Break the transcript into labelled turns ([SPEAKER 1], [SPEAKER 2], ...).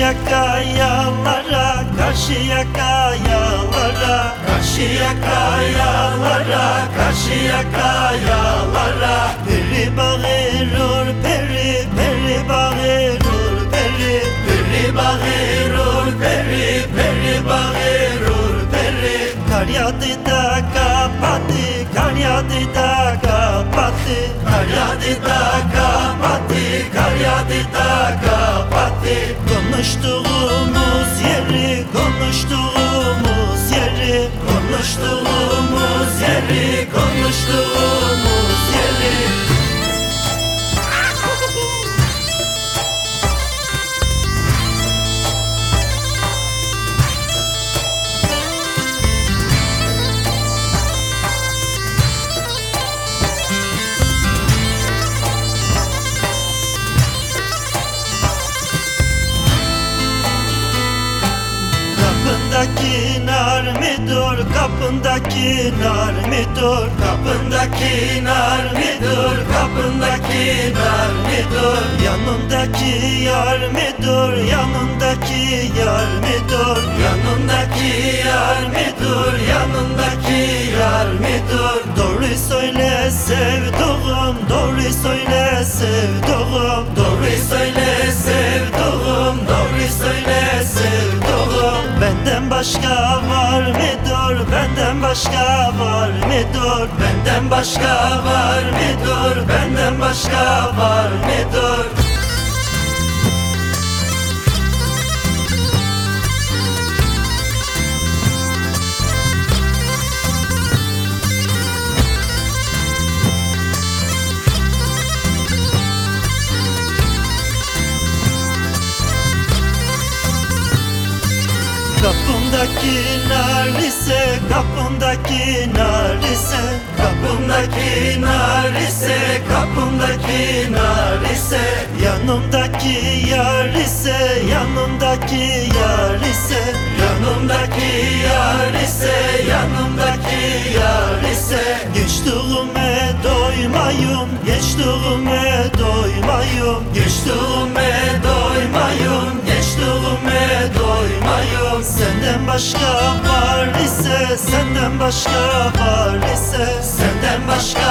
[SPEAKER 1] kayalara Karşıya kayalara Karşıya kayalara Karşıya kayalara Peri bağırır peri Peri bağırır peri Peri bağırır peri Peri bağırır peri. Kar yağdı da kapattı Kar yağdı da kapattı. Kar yağdı da kapattı Kar yağdı da kapattı Konuştuğumuz yeri Konuştuğumuz yeri Konuştuğumuz yeri Konuştuğumuz Kapındaki nar mı dur, kapındaki nar mı dur? Kapındaki nar mı dur, kapındaki nar mı dur? Yanındaki yar mı dur, yanındaki yar mı dur? Yanındaki yar mı dur, yanındaki yar mı dur? Doğru söyle sevduğum, doğru söyle sevduğum Doğru başka var mıdır? Benden başka var mıdır? Benden başka var mıdır? Benden başka var mıdır? Kapımdaki nar ise, kapımdaki nar ise Kapımdaki nar ise, kapımdaki nar ise Yanımdaki yar ise, yanımdaki yar ise Yanımdaki yar ise, yanımdaki yar ise Geçtiğime doymayım, geçtiğime başka var ise Senden başka var ise Senden başka